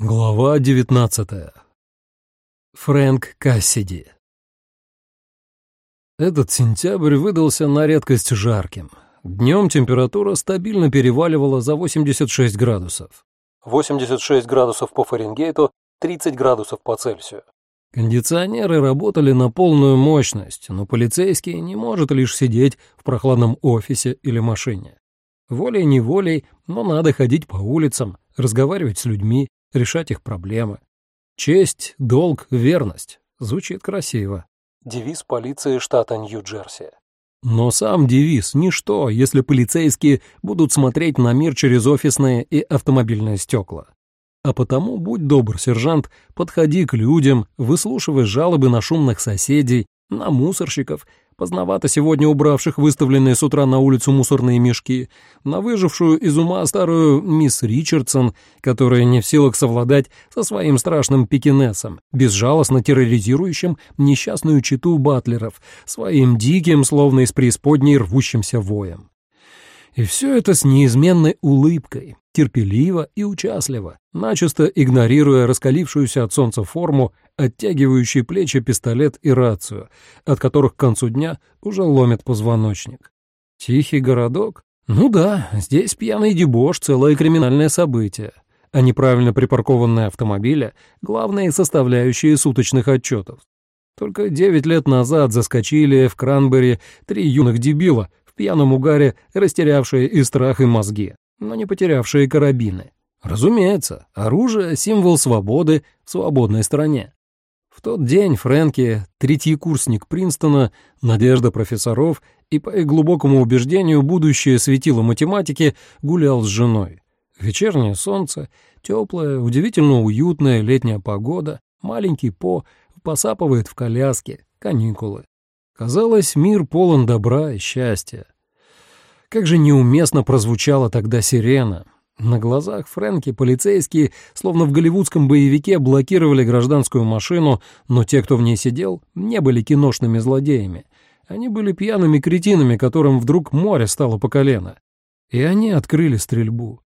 Глава 19. Фрэнк Кассиди. Этот сентябрь выдался на редкость жарким. Днем температура стабильно переваливала за 86 градусов. 86 градусов по Фаренгейту, 30 градусов по Цельсию. Кондиционеры работали на полную мощность, но полицейский не может лишь сидеть в прохладном офисе или машине. Волей-неволей, но надо ходить по улицам, разговаривать с людьми, решать их проблемы. Честь, долг, верность. Звучит красиво. Девиз полиции штата Нью-Джерси. Но сам девиз — ничто, если полицейские будут смотреть на мир через офисные и автомобильные стекла. А потому, будь добр, сержант, подходи к людям, выслушивай жалобы на шумных соседей, на мусорщиков поздновато сегодня убравших выставленные с утра на улицу мусорные мешки, на выжившую из ума старую мисс Ричардсон, которая не в силах совладать со своим страшным пекинесом, безжалостно терроризирующим несчастную читу батлеров, своим диким, словно из преисподней рвущимся воем. И все это с неизменной улыбкой, терпеливо и участливо, начисто игнорируя раскалившуюся от солнца форму оттягивающие плечи пистолет и рацию, от которых к концу дня уже ломит позвоночник. Тихий городок? Ну да, здесь пьяный дебош — целое криминальное событие, а неправильно припаркованные автомобили — главные составляющие суточных отчетов. Только девять лет назад заскочили в Кранбери три юных дебила в пьяном угаре, растерявшие и страх, и мозги, но не потерявшие карабины. Разумеется, оружие — символ свободы в свободной стране. В тот день Фрэнки, третий курсник Принстона, надежда профессоров и, по их глубокому убеждению, будущее светило математики, гулял с женой. Вечернее солнце, теплая, удивительно уютная летняя погода, маленький По посапывает в коляске, каникулы. Казалось, мир полон добра и счастья. Как же неуместно прозвучала тогда сирена, на глазах Фрэнки полицейские, словно в голливудском боевике, блокировали гражданскую машину, но те, кто в ней сидел, не были киношными злодеями. Они были пьяными кретинами, которым вдруг море стало по колено. И они открыли стрельбу.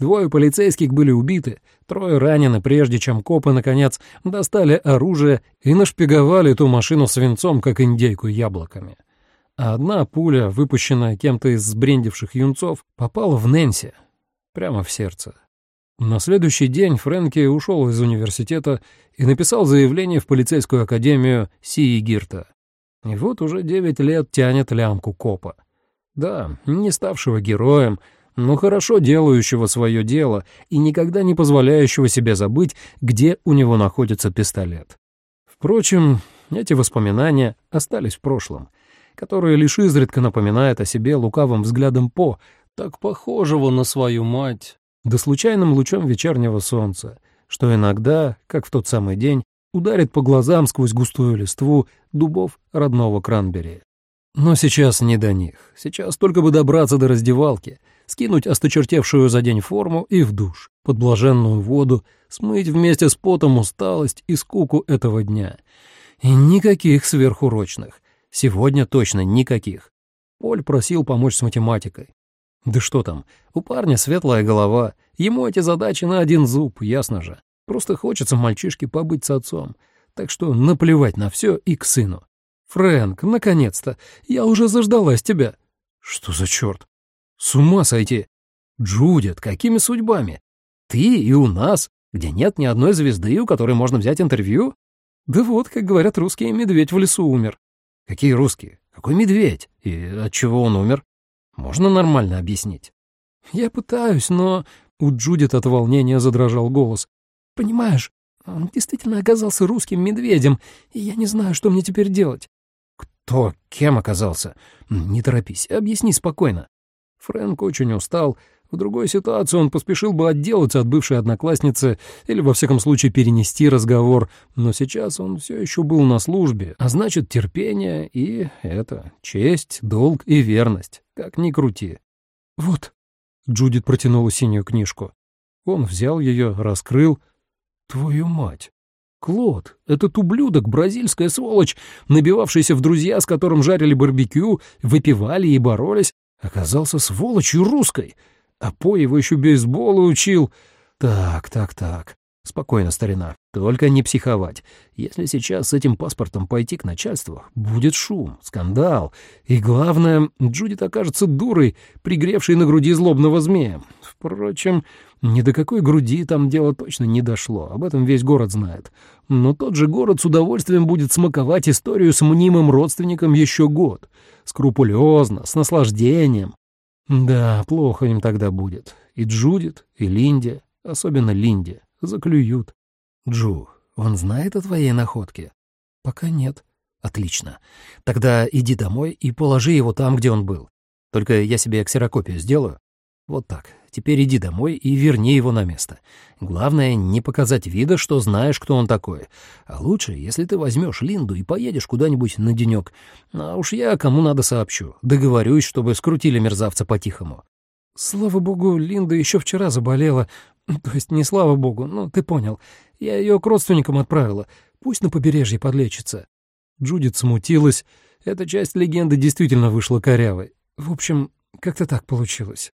Двое полицейских были убиты, трое ранены, прежде чем копы, наконец, достали оружие и нашпиговали ту машину свинцом, как индейку яблоками. А одна пуля, выпущенная кем-то из сбрендивших юнцов, попала в Нэнси, прямо в сердце. На следующий день Фрэнки ушел из университета и написал заявление в полицейскую академию Сии Гирта. И вот уже девять лет тянет лямку копа. Да, не ставшего героем, но хорошо делающего свое дело и никогда не позволяющего себе забыть, где у него находится пистолет. Впрочем, эти воспоминания остались в прошлом, которое лишь изредка напоминает о себе лукавым взглядом По, так похожего на свою мать, да случайным лучом вечернего солнца, что иногда, как в тот самый день, ударит по глазам сквозь густую листву дубов родного Кранбери. Но сейчас не до них. Сейчас только бы добраться до раздевалки, скинуть осточертевшую за день форму и в душ, под блаженную воду, смыть вместе с потом усталость и скуку этого дня. И никаких сверхурочных. Сегодня точно никаких. Поль просил помочь с математикой. Да что там, у парня светлая голова, ему эти задачи на один зуб, ясно же. Просто хочется мальчишке побыть с отцом, так что наплевать на все и к сыну. «Фрэнк, наконец-то! Я уже заждалась тебя!» «Что за черт? С ума сойти! Джудит, какими судьбами? Ты и у нас, где нет ни одной звезды, у которой можно взять интервью?» «Да вот, как говорят русские, медведь в лесу умер». «Какие русские? Какой медведь? И от чего он умер?» Можно нормально объяснить? Я пытаюсь, но... У Джудит от волнения задрожал голос. Понимаешь, он действительно оказался русским медведем, и я не знаю, что мне теперь делать. Кто кем оказался? Не торопись, объясни спокойно. Фрэнк очень устал. В другой ситуации он поспешил бы отделаться от бывшей одноклассницы или, во всяком случае, перенести разговор, но сейчас он все еще был на службе, а значит, терпение и это, честь, долг и верность. Как ни крути. «Вот», — Джудит протянула синюю книжку. Он взял ее, раскрыл. «Твою мать! Клод, этот ублюдок, бразильская сволочь, набивавшийся в друзья, с которым жарили барбекю, выпивали и боролись, оказался сволочью русской, а По его еще бейсболу учил. Так, так, так. Спокойно, старина. Только не психовать. Если сейчас с этим паспортом пойти к начальству, будет шум, скандал. И главное, Джудит окажется дурой, пригревшей на груди злобного змея. Впрочем, ни до какой груди там дело точно не дошло. Об этом весь город знает. Но тот же город с удовольствием будет смаковать историю с мнимым родственником еще год. Скрупулезно, с наслаждением. Да, плохо им тогда будет. И Джудит, и Линде, особенно Линде заклюют. Джу, он знает о твоей находке? Пока нет. Отлично. Тогда иди домой и положи его там, где он был. Только я себе ксерокопию сделаю. Вот так. Теперь иди домой и верни его на место. Главное, не показать вида, что знаешь, кто он такой. А лучше, если ты возьмешь Линду и поедешь куда-нибудь на денек. А уж я кому надо сообщу. Договорюсь, чтобы скрутили мерзавца по-тихому. Слава богу, Линда еще вчера заболела. То есть не слава богу, ну ты понял. Я ее к родственникам отправила. Пусть на побережье подлечится. Джудит смутилась. Эта часть легенды действительно вышла корявой. В общем, как-то так получилось.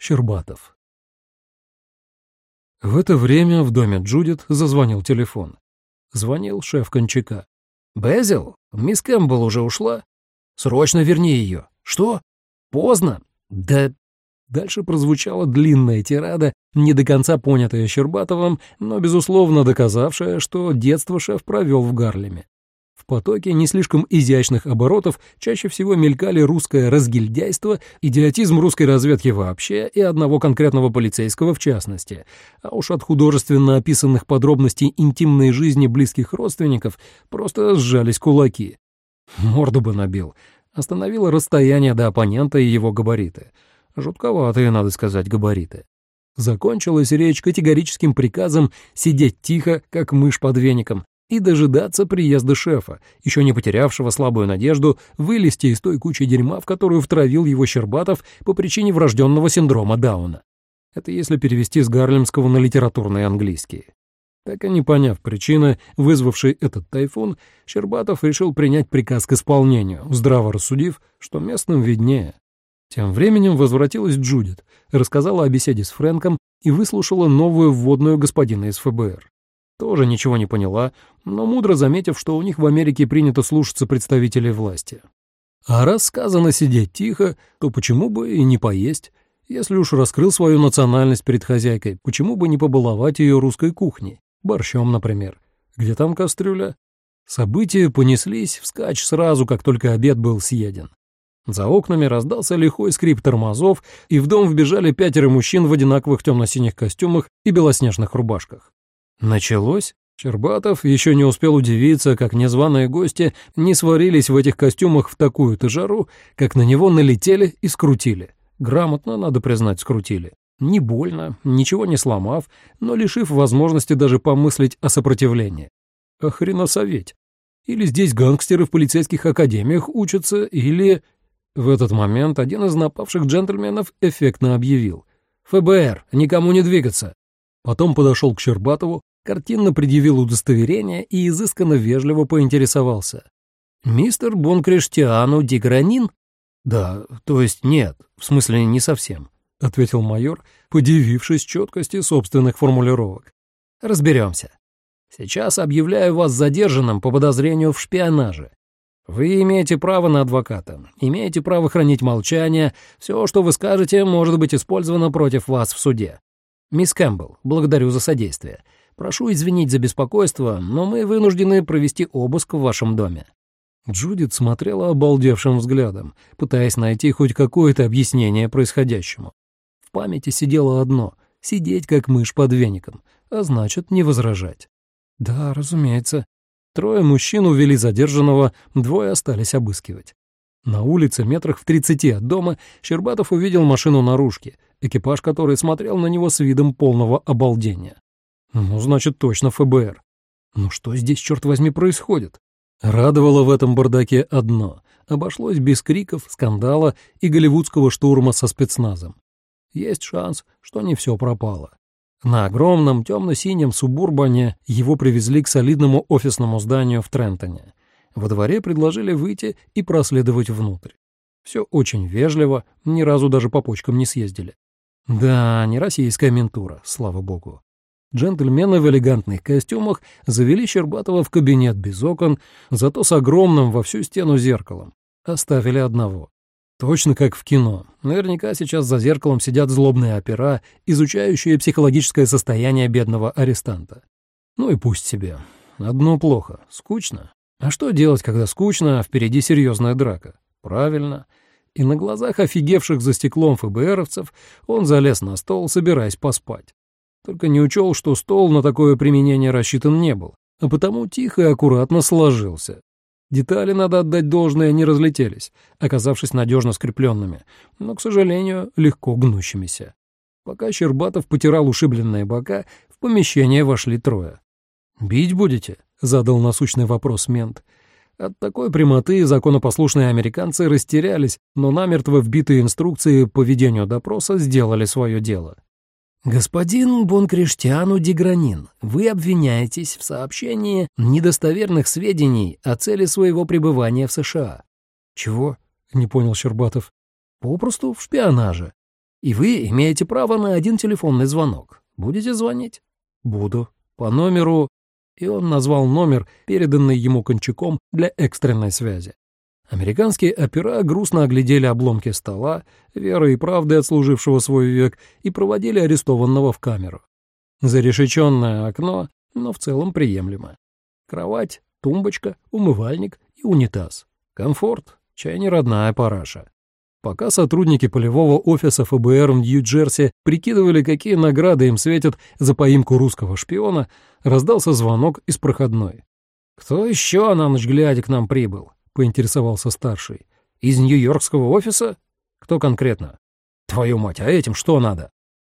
Щербатов. В это время в доме Джудит зазвонил телефон. Звонил шеф Кончака. «Безил, мисс Кэмпбелл уже ушла? Срочно верни ее. Что? Поздно? Да Дальше прозвучала длинная тирада, не до конца понятая Щербатовым, но, безусловно, доказавшая, что детство шеф провел в Гарлеме. Потоке не слишком изящных оборотов чаще всего мелькали русское разгильдяйство, идиотизм русской разведки вообще и одного конкретного полицейского в частности. А уж от художественно описанных подробностей интимной жизни близких родственников просто сжались кулаки. Морду бы набил. Остановило расстояние до оппонента и его габариты — Жутковатые, надо сказать, габариты. Закончилась речь категорическим приказом сидеть тихо, как мышь под веником, и дожидаться приезда шефа, еще не потерявшего слабую надежду вылезти из той кучи дерьма, в которую втравил его Щербатов по причине врожденного синдрома Дауна. Это если перевести с гарлемского на литературный английский. Так и не поняв причины, вызвавшей этот тайфун, Щербатов решил принять приказ к исполнению, здраво рассудив, что местным виднее. Тем временем возвратилась Джудит, рассказала о беседе с Фрэнком и выслушала новую вводную господина из ФБР. Тоже ничего не поняла, но мудро заметив, что у них в Америке принято слушаться представителей власти. А раз сказано сидеть тихо, то почему бы и не поесть? Если уж раскрыл свою национальность перед хозяйкой, почему бы не побаловать ее русской кухней? Борщом, например. Где там кастрюля? События понеслись вскачь сразу, как только обед был съеден. За окнами раздался лихой скрип тормозов, и в дом вбежали пятеро мужчин в одинаковых темно-синих костюмах и белоснежных рубашках. Началось? Щербатов еще не успел удивиться, как незваные гости не сварились в этих костюмах в такую-то жару, как на него налетели и скрутили. Грамотно, надо признать, скрутили. Не больно, ничего не сломав, но лишив возможности даже помыслить о сопротивлении. Охреносоветь. Или здесь гангстеры в полицейских академиях учатся, или... В этот момент один из напавших джентльменов эффектно объявил. «ФБР, никому не двигаться!» Потом подошел к Щербатову, картинно предъявил удостоверение и изысканно вежливо поинтересовался. «Мистер Бонкриштиану Дигранин?» «Да, то есть нет, в смысле не совсем», — ответил майор, подивившись четкости собственных формулировок. «Разберемся. Сейчас объявляю вас задержанным по подозрению в шпионаже. Вы имеете право на адвоката, имеете право хранить молчание, все, что вы скажете, может быть использовано против вас в суде. Мисс Кэмпбелл, благодарю за содействие. Прошу извинить за беспокойство, но мы вынуждены провести обыск в вашем доме». Джудит смотрела обалдевшим взглядом, пытаясь найти хоть какое-то объяснение происходящему. В памяти сидело одно — сидеть как мышь под веником, а значит, не возражать. «Да, разумеется», Трое мужчин увели задержанного, двое остались обыскивать. На улице, метрах в тридцати от дома, Щербатов увидел машину наружки, экипаж которой смотрел на него с видом полного обалдения. Ну, значит, точно ФБР. Ну что здесь, черт возьми, происходит? Радовало в этом бардаке одно — обошлось без криков, скандала и голливудского штурма со спецназом. Есть шанс, что не все пропало. На огромном темно-синем субурбане его привезли к солидному офисному зданию в Трентоне. Во дворе предложили выйти и проследовать внутрь. Все очень вежливо, ни разу даже по почкам не съездили. Да, не российская ментура, слава богу. Джентльмены в элегантных костюмах завели Щербатова в кабинет без окон, зато с огромным во всю стену зеркалом. Оставили одного. Точно как в кино. Наверняка сейчас за зеркалом сидят злобные опера, изучающие психологическое состояние бедного арестанта. Ну и пусть себе. Одно плохо. Скучно. А что делать, когда скучно, а впереди серьезная драка? Правильно. И на глазах офигевших за стеклом ФБРовцев он залез на стол, собираясь поспать. Только не учел, что стол на такое применение рассчитан не был, а потому тихо и аккуратно сложился. Детали, надо отдать должное, не разлетелись, оказавшись надежно скрепленными, но, к сожалению, легко гнущимися. Пока Щербатов потирал ушибленные бока, в помещение вошли трое. «Бить будете?» — задал насущный вопрос мент. От такой прямоты законопослушные американцы растерялись, но намертво вбитые инструкции по ведению допроса сделали свое дело. «Господин Бонкриштиану Дегранин, вы обвиняетесь в сообщении недостоверных сведений о цели своего пребывания в США». «Чего?» — не понял Щербатов. «Попросту в шпионаже. И вы имеете право на один телефонный звонок. Будете звонить?» «Буду. По номеру...» И он назвал номер, переданный ему Кончаком для экстренной связи. Американские опера грустно оглядели обломки стола, верой и правдой отслужившего свой век, и проводили арестованного в камеру. Зарешеченное окно, но в целом приемлемо. Кровать, тумбочка, умывальник и унитаз. Комфорт, чай не родная параша. Пока сотрудники полевого офиса ФБР в Нью-Джерси прикидывали, какие награды им светят за поимку русского шпиона, раздался звонок из проходной. «Кто еще на ночь глядя к нам прибыл?» — поинтересовался старший. «Из нью-йоркского офиса? Кто конкретно?» «Твою мать, а этим что надо?»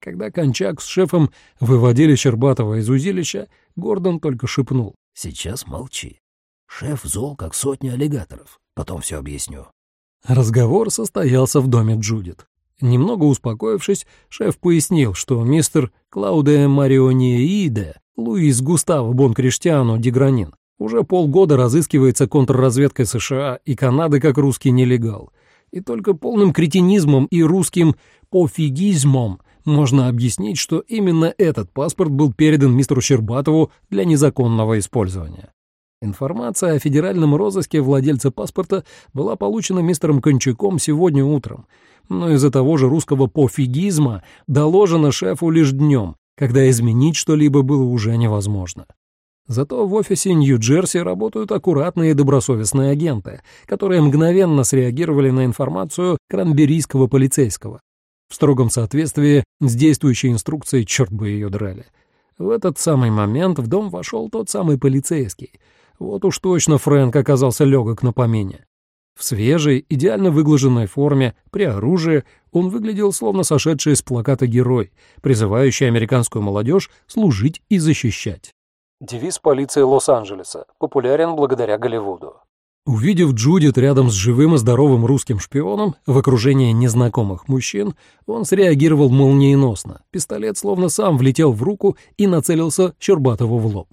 Когда Кончак с шефом выводили Щербатова из узилища, Гордон только шепнул. «Сейчас молчи. Шеф зол, как сотни аллигаторов. Потом все объясню». Разговор состоялся в доме Джудит. Немного успокоившись, шеф пояснил, что мистер Клауде Марионииде, Луис Густаво Бонкриштиано Дегранин, уже полгода разыскивается контрразведкой США и Канады как русский нелегал. И только полным кретинизмом и русским пофигизмом можно объяснить, что именно этот паспорт был передан мистеру Щербатову для незаконного использования. Информация о федеральном розыске владельца паспорта была получена мистером Кончаком сегодня утром, но из-за того же русского пофигизма доложено шефу лишь днем, когда изменить что-либо было уже невозможно. Зато в офисе Нью-Джерси работают аккуратные и добросовестные агенты, которые мгновенно среагировали на информацию кранберийского полицейского. В строгом соответствии с действующей инструкцией, черт бы ее драли. В этот самый момент в дом вошел тот самый полицейский. Вот уж точно Фрэнк оказался легок на помине. В свежей, идеально выглаженной форме, при оружии, он выглядел словно сошедший из плаката герой, призывающий американскую молодежь служить и защищать. Девиз полиции Лос-Анджелеса, популярен благодаря Голливуду. Увидев Джудит рядом с живым и здоровым русским шпионом в окружении незнакомых мужчин, он среагировал молниеносно. Пистолет словно сам влетел в руку и нацелился Щербатову в лоб.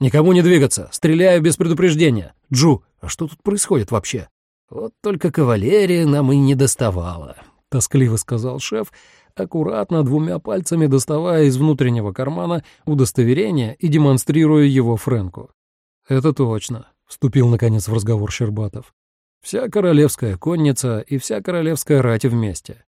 «Никому не двигаться! Стреляю без предупреждения! Джу, а что тут происходит вообще?» «Вот только кавалерия нам и не доставала», — тоскливо сказал шеф, аккуратно двумя пальцами доставая из внутреннего кармана удостоверение и демонстрируя его Фрэнку. «Это точно», — вступил наконец в разговор Щербатов. «Вся королевская конница и вся королевская рать вместе.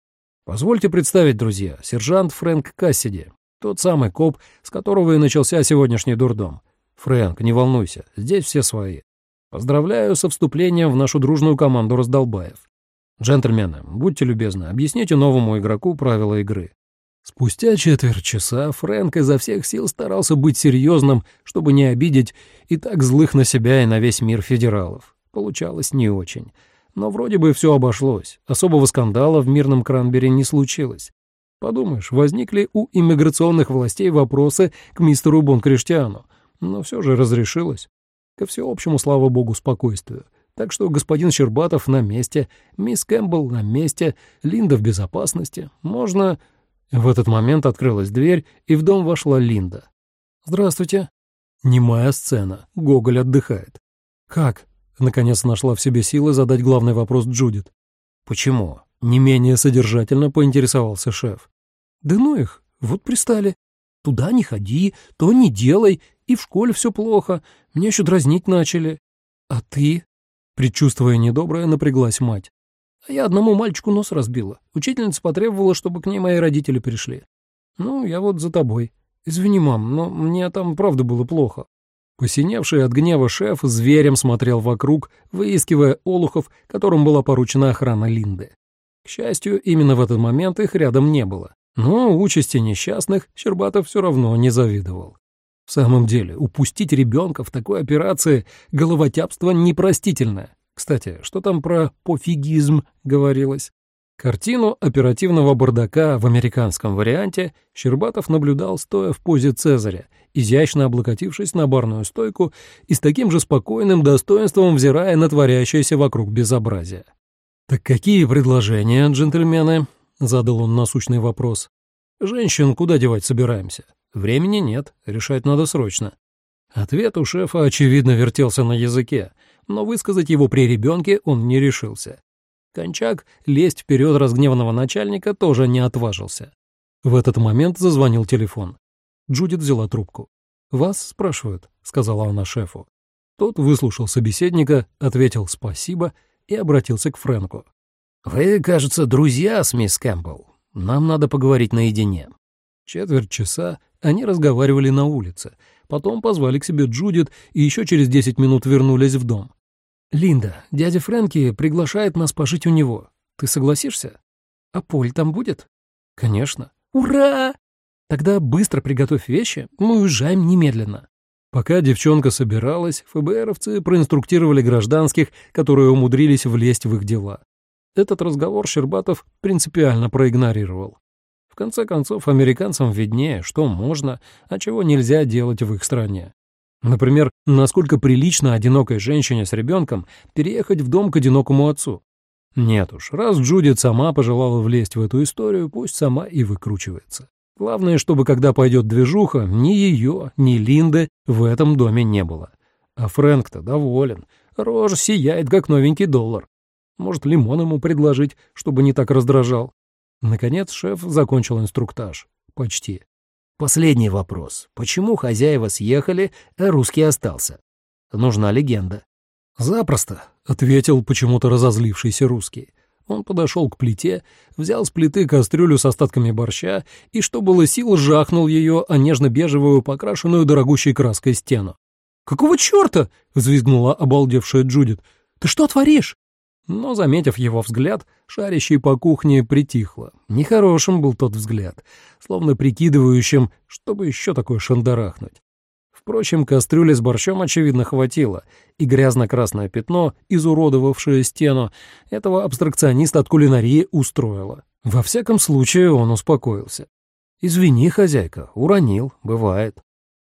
Позвольте представить, друзья, сержант Фрэнк Кассиди, тот самый коп, с которого и начался сегодняшний дурдом. Фрэнк, не волнуйся, здесь все свои. Поздравляю со вступлением в нашу дружную команду раздолбаев. «Джентльмены, будьте любезны, объясните новому игроку правила игры». Спустя четверть часа Фрэнк изо всех сил старался быть серьезным, чтобы не обидеть и так злых на себя и на весь мир федералов. Получалось не очень. Но вроде бы все обошлось. Особого скандала в мирном Кранбере не случилось. Подумаешь, возникли у иммиграционных властей вопросы к мистеру Бонкриштиану, но все же разрешилось. Ко всеобщему, слава богу, спокойствию. Так что господин Щербатов на месте, мисс Кэмпбелл на месте, Линда в безопасности. Можно...» В этот момент открылась дверь, и в дом вошла Линда. «Здравствуйте». Немая сцена. Гоголь отдыхает. «Как?» — наконец нашла в себе силы задать главный вопрос Джудит. «Почему?» — не менее содержательно поинтересовался шеф. Да ну их, вот пристали. Туда не ходи, то не делай, и в школе все плохо. Меня еще дразнить начали. А ты? Предчувствуя недоброе, напряглась мать. А я одному мальчику нос разбила. Учительница потребовала, чтобы к ней мои родители пришли. Ну, я вот за тобой. Извини, мам, но мне там правда было плохо. Посиневший от гнева шеф зверем смотрел вокруг, выискивая олухов, которым была поручена охрана Линды. К счастью, именно в этот момент их рядом не было. Но участи несчастных Щербатов все равно не завидовал. В самом деле, упустить ребенка в такой операции — головотяпство непростительное. Кстати, что там про пофигизм говорилось? Картину оперативного бардака в американском варианте Щербатов наблюдал, стоя в позе Цезаря, изящно облокотившись на барную стойку и с таким же спокойным достоинством взирая на творящееся вокруг безобразие. «Так какие предложения, джентльмены?» — задал он насущный вопрос. «Женщин куда девать собираемся? Времени нет, решать надо срочно». Ответ у шефа, очевидно, вертелся на языке, но высказать его при ребенке он не решился. Кончак лезть вперед разгневанного начальника тоже не отважился. В этот момент зазвонил телефон. Джудит взяла трубку. «Вас спрашивают», — сказала она шефу. Тот выслушал собеседника, ответил «спасибо» и обратился к Фрэнку. «Вы, кажется, друзья с мисс Кэмпбелл. Нам надо поговорить наедине». Четверть часа они разговаривали на улице, потом позвали к себе Джудит и еще через десять минут вернулись в дом. «Линда, дядя Фрэнки приглашает нас пожить у него. Ты согласишься? А Поль там будет?» «Конечно». «Ура!» «Тогда быстро приготовь вещи, мы уезжаем немедленно». Пока девчонка собиралась, ФБРовцы проинструктировали гражданских, которые умудрились влезть в их дела. Этот разговор Щербатов принципиально проигнорировал. Конце концов, американцам виднее, что можно, а чего нельзя делать в их стране. Например, насколько прилично одинокой женщине с ребенком переехать в дом к одинокому отцу. Нет уж, раз Джудит сама пожелала влезть в эту историю, пусть сама и выкручивается. Главное, чтобы когда пойдет движуха, ни ее, ни Линды в этом доме не было. А Фрэнк-то доволен, рожа сияет, как новенький доллар. Может, лимон ему предложить, чтобы не так раздражал. Наконец шеф закончил инструктаж. Почти. Последний вопрос. Почему хозяева съехали, а русский остался? Нужна легенда. «Запросто», — ответил почему-то разозлившийся русский. Он подошел к плите, взял с плиты кастрюлю с остатками борща и, что было сил, жахнул ее о нежно-бежевую, покрашенную дорогущей краской стену. «Какого черта?» — взвизгнула обалдевшая Джудит. «Ты что творишь?» Но, заметив его взгляд, шарящий по кухне притихло. Нехорошим был тот взгляд, словно прикидывающим, чтобы еще такое шандарахнуть. Впрочем, кастрюли с борщом, очевидно, хватило, и грязно-красное пятно, изуродовавшее стену, этого абстракциониста от кулинарии устроило. Во всяком случае, он успокоился. «Извини, хозяйка, уронил, бывает».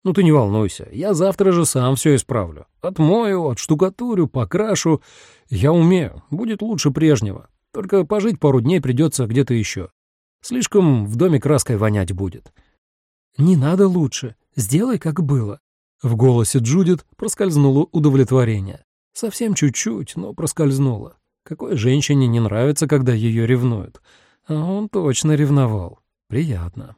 Ну ты не волнуйся, я завтра же сам все исправлю. Отмою, отштукатурю, покрашу. Я умею, будет лучше прежнего. Только пожить пару дней придется где-то еще. Слишком в доме краской вонять будет. Не надо лучше, сделай, как было. В голосе Джудит проскользнуло удовлетворение. Совсем чуть-чуть, но проскользнуло. Какой женщине не нравится, когда ее ревнуют? А он точно ревновал. Приятно.